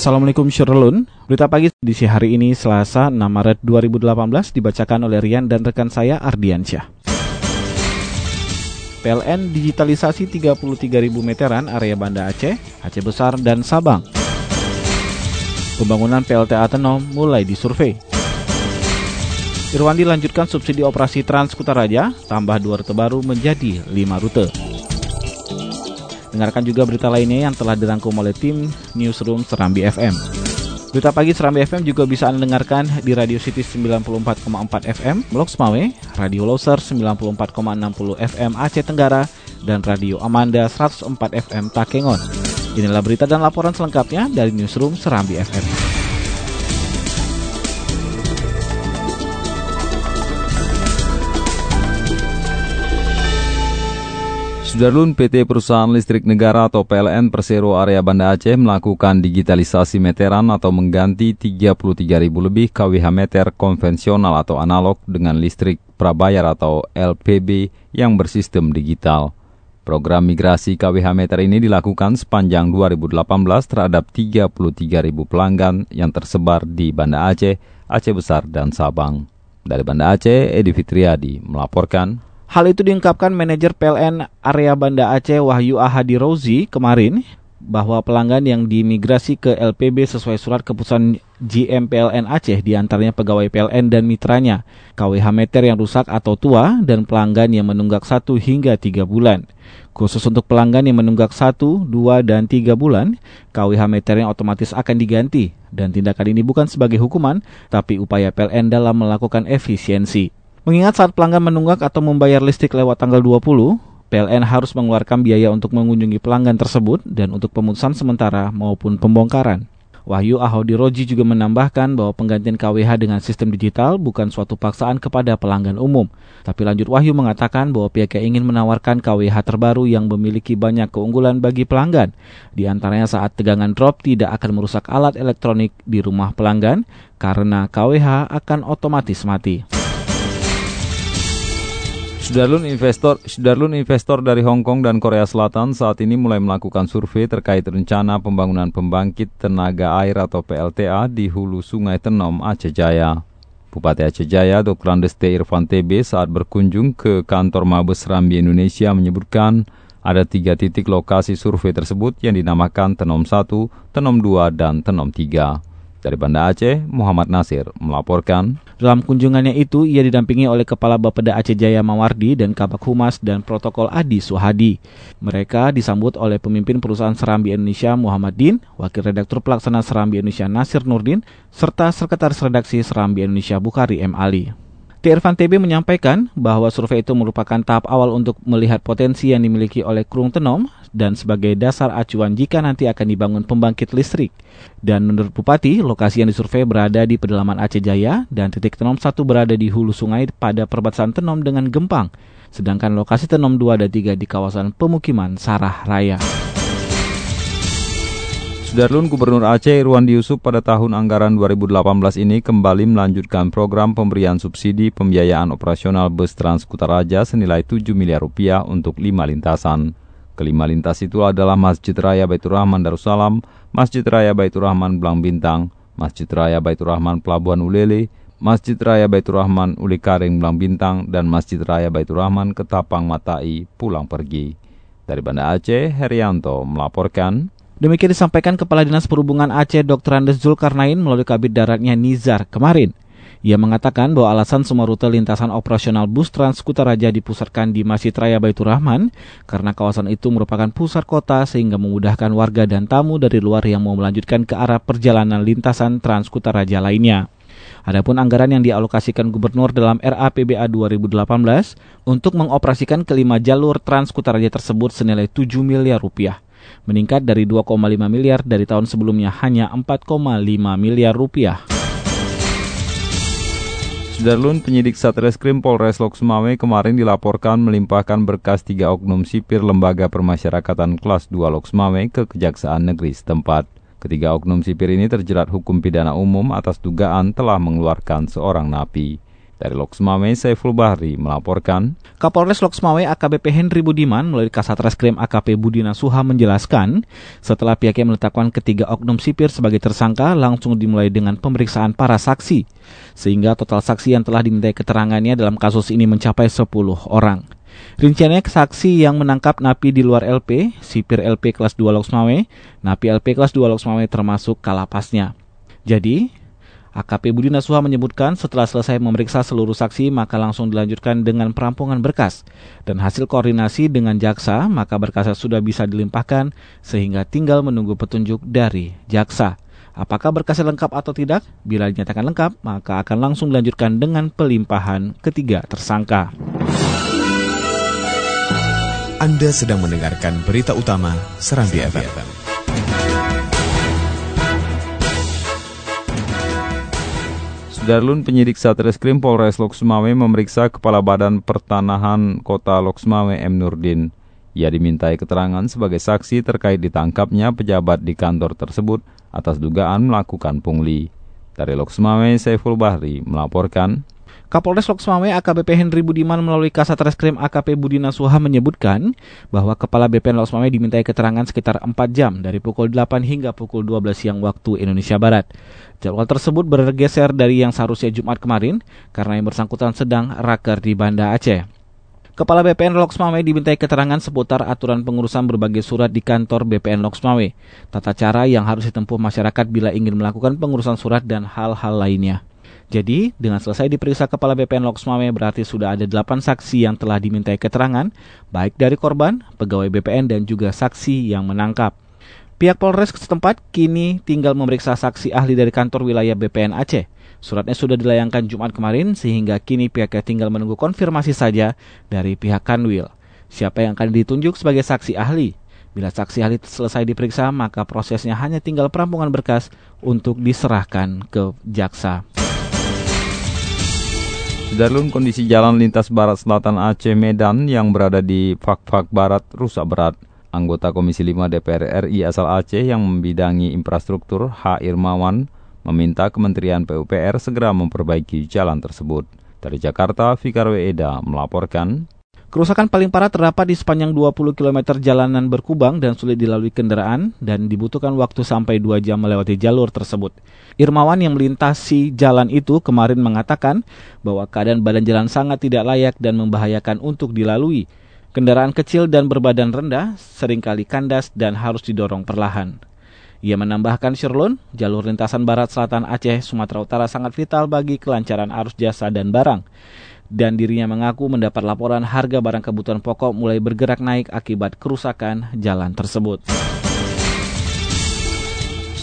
Assalamualaikum Syurulun Berita pagi di hari ini Selasa 6 Maret 2018 dibacakan oleh Rian dan rekan saya Ardiansyah PLN digitalisasi 33.000 meteran area Banda Aceh, Aceh Besar, dan Sabang. Pembangunan PLTA Tenom mulai disurvei. Irwandi lanjutkan subsidi operasi Trans Kutaraja, tambah dua rute baru menjadi 5 rute. Dengarkan juga berita lainnya yang telah dirangkum oleh tim Newsroom Serambi FM. Berita pagi Serambi FM juga bisa Anda dengarkan di Radio City 94,4 FM, Blok Semawe, Radio Loser 94,60 FM Aceh Tenggara, dan Radio Amanda 104 FM Takengon. Inilah berita dan laporan selengkapnya dari Newsroom Serambi FM. Sudarlun PT Perusahaan Listrik Negara atau PLN Persero Area Banda Aceh melakukan digitalisasi meteran atau mengganti 33.000 lebih kWh meter konvensional atau analog dengan listrik prabayar atau LPB yang bersistem digital. Program migrasi KWH meter ini dilakukan sepanjang 2018 terhadap 33.000 pelanggan yang tersebar di Banda Aceh, Aceh Besar, dan Sabang. Dari Banda Aceh, Edi Fitriadi melaporkan Hal itu diungkapkan manajer PLN area Banda Aceh Wahyu Ahadi Rozi kemarin bahwa pelanggan yang dimigrasi ke LPB sesuai surat keputusan GM PLN Aceh di antaranya pegawai PLN dan mitranya, KWH meter yang rusak atau tua, dan pelanggan yang menunggak satu hingga tiga bulan. Khusus untuk pelanggan yang menunggak satu, dua, dan tiga bulan, KWH yang otomatis akan diganti. Dan tindakan ini bukan sebagai hukuman, tapi upaya PLN dalam melakukan efisiensi. Mengingat saat pelanggan menunggak atau membayar listrik lewat tanggal 20, PLN harus mengeluarkan biaya untuk mengunjungi pelanggan tersebut dan untuk pemutusan sementara maupun pembongkaran. Wahyu Ahodiroji juga menambahkan bahwa penggantian KWH dengan sistem digital bukan suatu paksaan kepada pelanggan umum. Tapi lanjut Wahyu mengatakan bahwa pihaknya ingin menawarkan KWH terbaru yang memiliki banyak keunggulan bagi pelanggan. Di antaranya saat tegangan drop tidak akan merusak alat elektronik di rumah pelanggan karena KWH akan otomatis mati. Sudarlun investor, Sudarlun investor dari Hong Kong dan Korea Selatan saat ini mulai melakukan survei terkait rencana pembangunan pembangkit tenaga air atau PLTA di hulu Sungai Tenom, Aceh Jaya. Bupati Aceh Jaya, Dr. Andes T. Irfan TB saat berkunjung ke kantor Mabes Rambi Indonesia menyebutkan ada tiga titik lokasi survei tersebut yang dinamakan Tenom 1, Tenom 2, dan Tenom 3. Dari Banda Aceh, Muhammad Nasir melaporkan. Dalam kunjungannya itu, ia didampingi oleh Kepala Bapeda Aceh Jaya Mawardi dan Kabak Humas dan Protokol Adi Suhadi. Mereka disambut oleh pemimpin perusahaan Serambi Indonesia Muhammad Din, Wakil Redaktur Pelaksana Serambi Indonesia Nasir Nurdin, serta Sekretaris Redaksi Serambi Indonesia Bukhari M. Ali. T. Irfan TB menyampaikan bahwa survei itu merupakan tahap awal untuk melihat potensi yang dimiliki oleh Krung Tenom dan sebagai dasar acuan jika nanti akan dibangun pembangkit listrik. Dan menurut Bupati, lokasi yang disurvei berada di pedalaman Aceh Jaya dan titik Tenom 1 berada di hulu sungai pada perbatasan Tenom dengan Gempang, sedangkan lokasi Tenom 2 dan 3 di kawasan pemukiman Sarah Raya. Sudarlun Gubernur Aceh Irwandi Yusuf pada tahun anggaran 2018 ini kembali melanjutkan program pemberian subsidi pembiayaan operasional bus Trans Kutaraja senilai 7 miliar rupiah untuk lima lintasan. Kelima lintas itu adalah Masjid Raya Baitur Rahman Darussalam, Masjid Raya Baitur Rahman Belang Bintang, Masjid Raya Baitur Rahman Pelabuhan Ulele, Masjid Raya Baitur Rahman Uli Karing Belang Bintang, dan Masjid Raya Baitur Rahman Ketapang Matai Pulang Pergi. Dari Banda Aceh, Herianto melaporkan. Demikian disampaikan Kepala Dinas Perhubungan Aceh Dr. Andes Zulkarnain melalui kabit daratnya Nizar kemarin. Ia mengatakan bahwa alasan semua rute lintasan operasional bus Trans Kutaraja dipusatkan di Masjid Raya Baitur Rahman karena kawasan itu merupakan pusat kota sehingga memudahkan warga dan tamu dari luar yang mau melanjutkan ke arah perjalanan lintasan Trans Kutaraja lainnya. Adapun anggaran yang dialokasikan gubernur dalam RAPBA 2018 untuk mengoperasikan kelima jalur Transkutaraja tersebut senilai 7 miliar rupiah, meningkat dari 2,5 miliar dari tahun sebelumnya hanya 4,5 miliar rupiah. Sudarlun penyidik Satreskrim Polres Lok Sumawe kemarin dilaporkan melimpahkan berkas tiga oknum sipir Lembaga Permasyarakatan kelas 2 Lok Sumawe ke Kejaksaan Negeri setempat. Ketiga oknum sipir ini terjerat hukum pidana umum atas dugaan telah mengeluarkan seorang napi. Dari Loksmawe, Saiful Bahri melaporkan. Kapolres Loksmawe AKBP Henry Budiman melalui Kasat Reskrim AKP Budina Suha menjelaskan, setelah pihaknya menetapkan ketiga oknum sipir sebagai tersangka, langsung dimulai dengan pemeriksaan para saksi, sehingga total saksi yang telah dimintai keterangannya dalam kasus ini mencapai 10 orang. Rinciannya saksi yang menangkap napi di luar LP, sipir LP kelas 2 Loksmawe, napi LP kelas 2 Loksmawe termasuk kalapasnya. Jadi, AKP Budi Nasuha menyebutkan setelah selesai memeriksa seluruh saksi maka langsung dilanjutkan dengan perampungan berkas. Dan hasil koordinasi dengan jaksa maka berkasnya sudah bisa dilimpahkan sehingga tinggal menunggu petunjuk dari jaksa. Apakah berkasnya lengkap atau tidak? Bila dinyatakan lengkap maka akan langsung dilanjutkan dengan pelimpahan ketiga tersangka. Anda sedang mendengarkan berita utama Serambi FM. Darlun penyidik Satreskrim Polres Lok Sumawe memeriksa Kepala Badan Pertanahan Kota Lok Sumawe M. Nurdin. Ia dimintai keterangan sebagai saksi terkait ditangkapnya pejabat di kantor tersebut atas dugaan melakukan pungli. Dari Lok Sumawe, Saiful Bahri melaporkan. Kapolres Loksmawe AKBP Henry Budiman melalui Kasat Reskrim AKP Budina Suha menyebutkan bahwa Kepala BPN Loksmawe dimintai keterangan sekitar 4 jam dari pukul 8 hingga pukul 12 siang waktu Indonesia Barat. Jadwal tersebut bergeser dari yang seharusnya Jumat kemarin karena yang bersangkutan sedang raker di Banda Aceh. Kepala BPN Loksmawe dimintai keterangan seputar aturan pengurusan berbagai surat di kantor BPN Loksmawe, tata cara yang harus ditempuh masyarakat bila ingin melakukan pengurusan surat dan hal-hal lainnya. Jadi, dengan selesai diperiksa Kepala BPN Loksmawe berarti sudah ada 8 saksi yang telah dimintai keterangan, baik dari korban, pegawai BPN, dan juga saksi yang menangkap. Pihak Polres setempat kini tinggal memeriksa saksi ahli dari kantor wilayah BPN Aceh. Suratnya sudah dilayangkan Jumat kemarin sehingga kini pihaknya tinggal menunggu konfirmasi saja dari pihak Kanwil. Siapa yang akan ditunjuk sebagai saksi ahli? Bila saksi ahli selesai diperiksa, maka prosesnya hanya tinggal perampungan berkas untuk diserahkan ke jaksa. Darlun kondisi jalan lintas barat selatan Aceh Medan yang berada di Fak-Fak Barat rusak berat. Anggota Komisi 5 DPR RI asal Aceh yang membidangi infrastruktur H. Irmawan meminta Kementerian PUPR segera memperbaiki jalan tersebut. Dari Jakarta, Fikar Eda melaporkan. Kerusakan paling parah terdapat di sepanjang 20 km jalanan berkubang dan sulit dilalui kendaraan dan dibutuhkan waktu sampai 2 jam melewati jalur tersebut. Irmawan yang melintasi jalan itu kemarin mengatakan bahwa keadaan badan jalan sangat tidak layak dan membahayakan untuk dilalui. Kendaraan kecil dan berbadan rendah sering kali kandas dan harus didorong perlahan. Ia menambahkan Sherlon, jalur lintasan barat selatan Aceh, Sumatera Utara sangat vital bagi kelancaran arus jasa dan barang dan dirinya mengaku mendapat laporan harga barang kebutuhan pokok mulai bergerak naik akibat kerusakan jalan tersebut.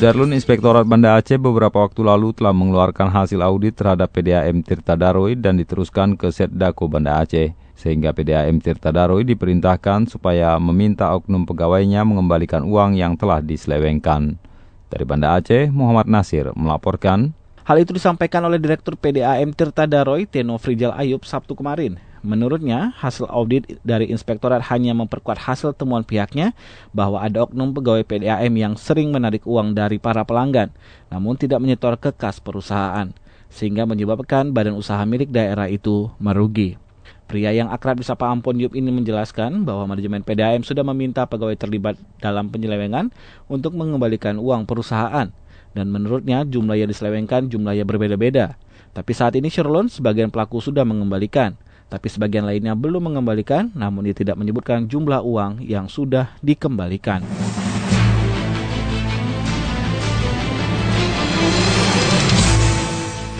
Darlun Inspektorat Banda Aceh beberapa waktu lalu telah mengeluarkan hasil audit terhadap PDAM Tirta Daroy dan diteruskan ke Setdako Banda Aceh. Sehingga PDAM Tirta Daroy diperintahkan supaya meminta oknum pegawainya mengembalikan uang yang telah diselewengkan. Dari Banda Aceh, Muhammad Nasir melaporkan, Hal itu disampaikan oleh Direktur PDAM Tirta Daroy, Teno Frijal Ayub, Sabtu kemarin. Menurutnya, hasil audit dari inspektorat hanya memperkuat hasil temuan pihaknya bahwa ada oknum pegawai PDAM yang sering menarik uang dari para pelanggan, namun tidak menyetor ke kas perusahaan, sehingga menyebabkan badan usaha milik daerah itu merugi. Pria yang akrab disapa Ampon Yup ini menjelaskan bahwa manajemen PDAM sudah meminta pegawai terlibat dalam penyelewengan untuk mengembalikan uang perusahaan dan menurutnya jumlah yang diselewengkan jumlahnya berbeda-beda. Tapi saat ini Sherlon sebagian pelaku sudah mengembalikan, tapi sebagian lainnya belum mengembalikan, namun dia tidak menyebutkan jumlah uang yang sudah dikembalikan.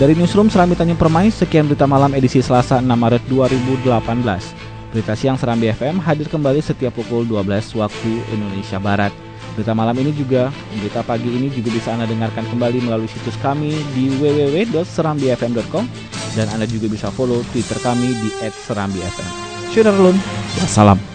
Dari Newsroom Serambi Tanjung Permai, sekian berita malam edisi Selasa 6 Maret 2018. Berita siang Serambi FM hadir kembali setiap pukul 12 waktu Indonesia Barat. Berita malam ini juga, berita pagi ini juga bisa Anda dengarkan kembali melalui situs kami di www.serambifm.com dan Anda juga bisa follow Twitter kami di @serambifm. Syukur wassalam.